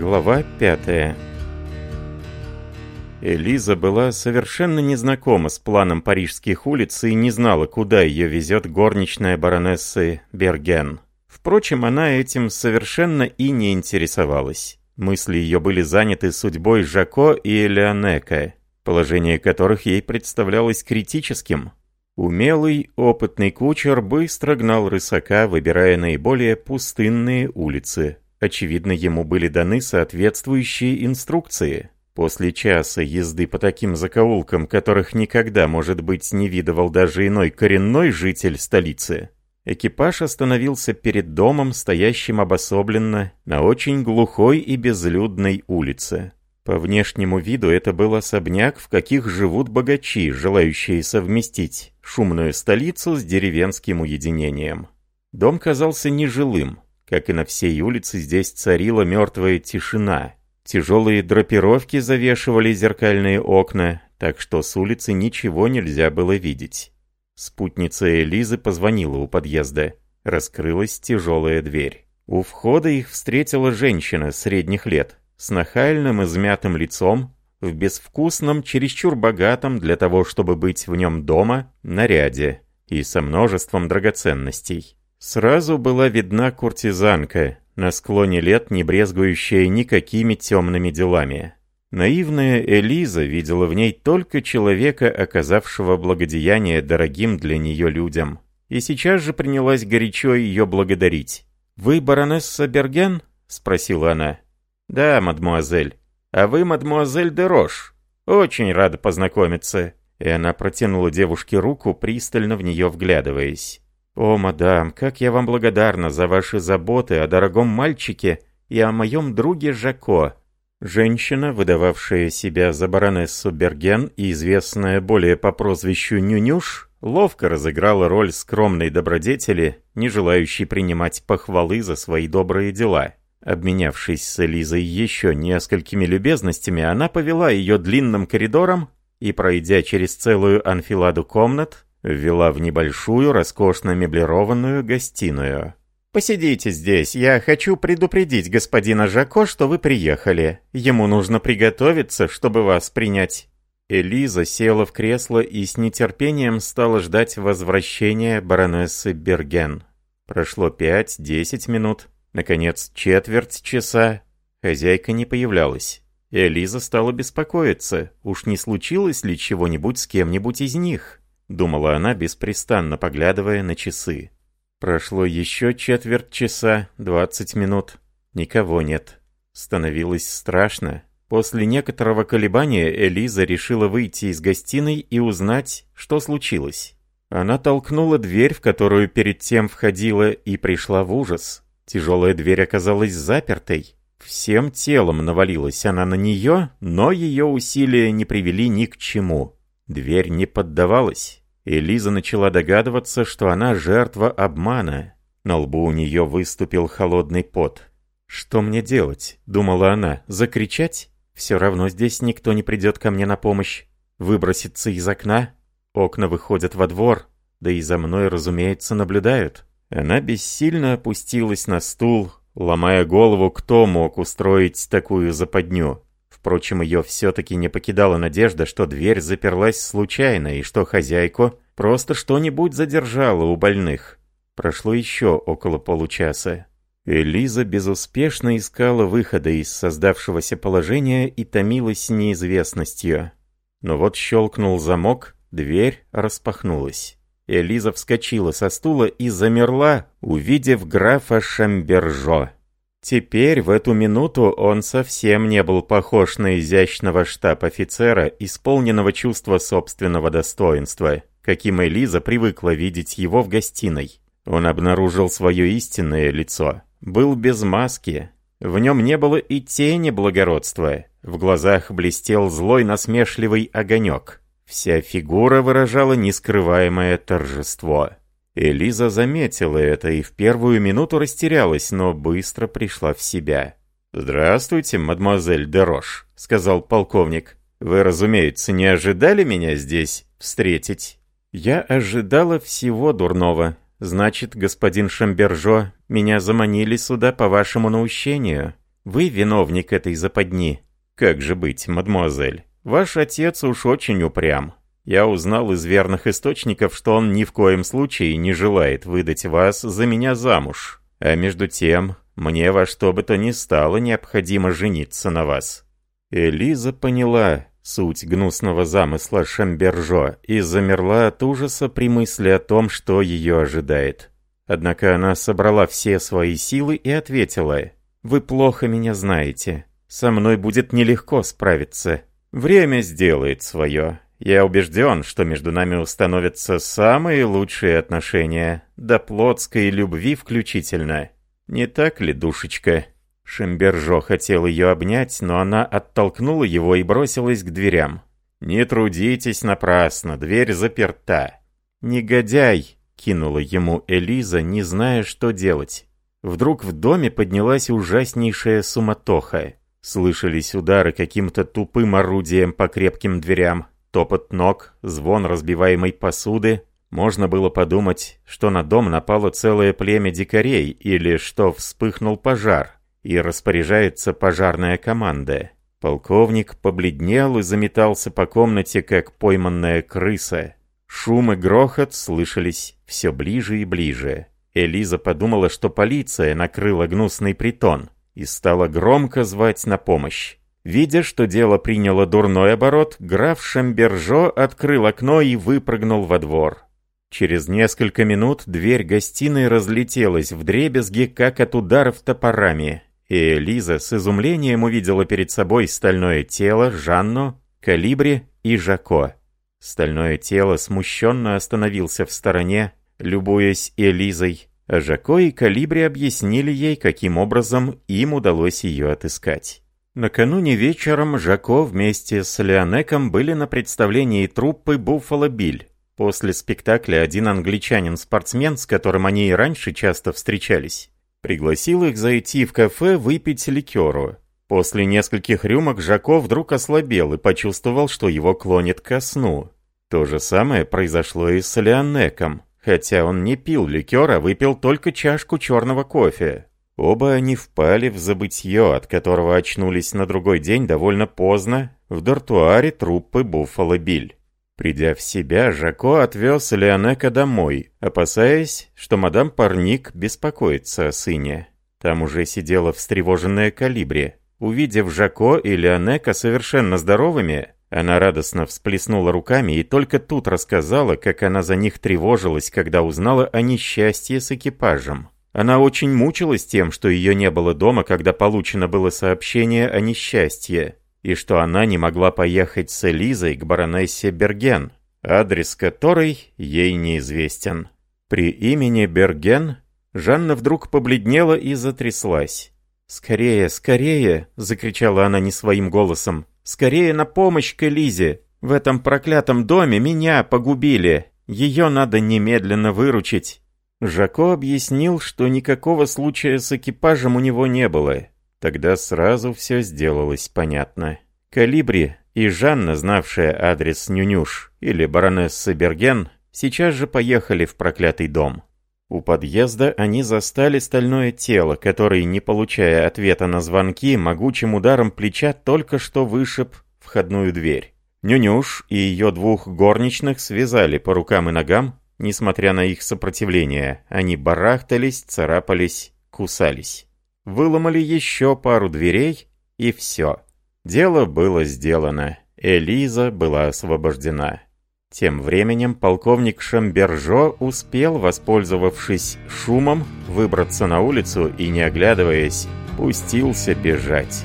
Глава пятая Элиза была совершенно незнакома с планом парижских улиц и не знала, куда ее везет горничная баронессы Берген. Впрочем, она этим совершенно и не интересовалась. Мысли ее были заняты судьбой Жако и Элеонека, положение которых ей представлялось критическим. Умелый, опытный кучер быстро гнал рысака, выбирая наиболее пустынные улицы – Очевидно, ему были даны соответствующие инструкции. После часа езды по таким закоулкам, которых никогда, может быть, не видывал даже иной коренной житель столицы, экипаж остановился перед домом, стоящим обособленно, на очень глухой и безлюдной улице. По внешнему виду это был особняк, в каких живут богачи, желающие совместить шумную столицу с деревенским уединением. Дом казался нежилым, как и на всей улице, здесь царила мертвая тишина. Тяжелые драпировки завешивали зеркальные окна, так что с улицы ничего нельзя было видеть. Спутница Элизы позвонила у подъезда. Раскрылась тяжелая дверь. У входа их встретила женщина средних лет, с нахальным измятым лицом, в безвкусном, чересчур богатом для того, чтобы быть в нем дома, наряде и со множеством драгоценностей. Сразу была видна куртизанка, на склоне лет не брезгующая никакими темными делами. Наивная Элиза видела в ней только человека, оказавшего благодеяние дорогим для нее людям. И сейчас же принялась горячо ее благодарить. «Вы баронесса Берген?» — спросила она. «Да, мадмуазель. А вы мадмуазель де Рош. Очень рада познакомиться». И она протянула девушке руку, пристально в нее вглядываясь. «О, мадам, как я вам благодарна за ваши заботы о дорогом мальчике и о моем друге Жако». Женщина, выдававшая себя за баронессу Берген и известная более по прозвищу Нюнюш, ловко разыграла роль скромной добродетели, не желающей принимать похвалы за свои добрые дела. Обменявшись с Элизой еще несколькими любезностями, она повела ее длинным коридором и, пройдя через целую анфиладу комнат, ввела в небольшую, роскошно меблированную гостиную. «Посидите здесь, я хочу предупредить господина Жако, что вы приехали. Ему нужно приготовиться, чтобы вас принять». Элиза села в кресло и с нетерпением стала ждать возвращения баронессы Берген. Прошло пять-десять минут, наконец четверть часа. Хозяйка не появлялась. Элиза стала беспокоиться, уж не случилось ли чего-нибудь с кем-нибудь из них. — думала она, беспрестанно поглядывая на часы. Прошло еще четверть часа, двадцать минут. Никого нет. Становилось страшно. После некоторого колебания Элиза решила выйти из гостиной и узнать, что случилось. Она толкнула дверь, в которую перед тем входила, и пришла в ужас. Тяжелая дверь оказалась запертой. Всем телом навалилась она на нее, но ее усилия не привели ни к чему. Дверь не поддавалась и Лиза начала догадываться, что она жертва обмана. На лбу у нее выступил холодный пот. «Что мне делать?» – думала она. «Закричать? Все равно здесь никто не придет ко мне на помощь. Выброситься из окна? Окна выходят во двор, да и за мной, разумеется, наблюдают». Она бессильно опустилась на стул, ломая голову, кто мог устроить такую западню. Впрочем, ее все-таки не покидала надежда, что дверь заперлась случайно и что хозяйку просто что-нибудь задержало у больных. Прошло еще около получаса. Элиза безуспешно искала выхода из создавшегося положения и томилась неизвестностью. Но вот щелкнул замок, дверь распахнулась. Элиза вскочила со стула и замерла, увидев графа Шамбержо. Теперь, в эту минуту, он совсем не был похож на изящного штаб-офицера, исполненного чувства собственного достоинства, каким Элиза привыкла видеть его в гостиной. Он обнаружил свое истинное лицо. Был без маски. В нем не было и тени благородства. В глазах блестел злой насмешливый огонек. Вся фигура выражала нескрываемое торжество. Элиза заметила это и в первую минуту растерялась, но быстро пришла в себя. «Здравствуйте, мадемуазель Дерош», — сказал полковник. «Вы, разумеется, не ожидали меня здесь встретить?» «Я ожидала всего дурного. Значит, господин Шамбержо, меня заманили сюда по вашему наущению. Вы виновник этой западни». «Как же быть, мадемуазель? Ваш отец уж очень упрям. Я узнал из верных источников, что он ни в коем случае не желает выдать вас за меня замуж. А между тем, мне во что бы то ни стало необходимо жениться на вас». Элиза поняла суть гнусного замысла Шамбержо и замерла от ужаса при мысли о том, что ее ожидает. Однако она собрала все свои силы и ответила, «Вы плохо меня знаете. Со мной будет нелегко справиться. Время сделает свое. Я убежден, что между нами установятся самые лучшие отношения, до плотской любви включительно. Не так ли, душечка?» Шембержо хотел ее обнять, но она оттолкнула его и бросилась к дверям. «Не трудитесь напрасно, дверь заперта». «Негодяй!» — кинула ему Элиза, не зная, что делать. Вдруг в доме поднялась ужаснейшая суматоха. Слышались удары каким-то тупым орудием по крепким дверям топот ног, звон разбиваемой посуды. Можно было подумать, что на дом напало целое племя дикарей или что вспыхнул пожар и распоряжается пожарная команда. Полковник побледнел и заметался по комнате, как пойманная крыса. Шум и грохот слышались все ближе и ближе. Элиза подумала, что полиция накрыла гнусный притон и стала громко звать на помощь. Видя, что дело приняло дурной оборот, граф Шамбержо открыл окно и выпрыгнул во двор. Через несколько минут дверь гостиной разлетелась в дребезги, как от ударов топорами, и Элиза с изумлением увидела перед собой стальное тело, Жанну, Калибри и Жако. Стальное тело смущенно остановился в стороне, любуясь Элизой, а Жако и Калибри объяснили ей, каким образом им удалось ее отыскать. Накануне вечером Жако вместе с Леонеком были на представлении труппы «Буффало Биль». После спектакля один англичанин-спортсмен, с которым они и раньше часто встречались, пригласил их зайти в кафе выпить ликеру. После нескольких рюмок Жако вдруг ослабел и почувствовал, что его клонит ко сну. То же самое произошло и с Леонеком, хотя он не пил ликера, выпил только чашку черного кофе. Оба они впали в забытье, от которого очнулись на другой день довольно поздно в дартуаре труппы Буффало Биль. Придя в себя, Жако отвез Леонека домой, опасаясь, что мадам Парник беспокоится о сыне. Там уже сидела встревоженная Калибри. Увидев Жако и Леонека совершенно здоровыми, она радостно всплеснула руками и только тут рассказала, как она за них тревожилась, когда узнала о несчастье с экипажем. Она очень мучилась тем, что ее не было дома, когда получено было сообщение о несчастье, и что она не могла поехать с Элизой к баронессе Берген, адрес которой ей неизвестен. При имени Берген Жанна вдруг побледнела и затряслась. «Скорее, скорее!» — закричала она не своим голосом. «Скорее на помощь к Элизе! В этом проклятом доме меня погубили! Ее надо немедленно выручить!» Жако объяснил, что никакого случая с экипажем у него не было. Тогда сразу все сделалось понятно. Калибри и Жанна, знавшая адрес Нюнюш или баронессы Берген, сейчас же поехали в проклятый дом. У подъезда они застали стальное тело, которое, не получая ответа на звонки, могучим ударом плеча только что вышиб входную дверь. Нюнюш и ее двух горничных связали по рукам и ногам, Несмотря на их сопротивление, они барахтались, царапались, кусались. Выломали еще пару дверей, и все. Дело было сделано. Элиза была освобождена. Тем временем полковник Шамбержо успел, воспользовавшись шумом, выбраться на улицу и, не оглядываясь, пустился бежать.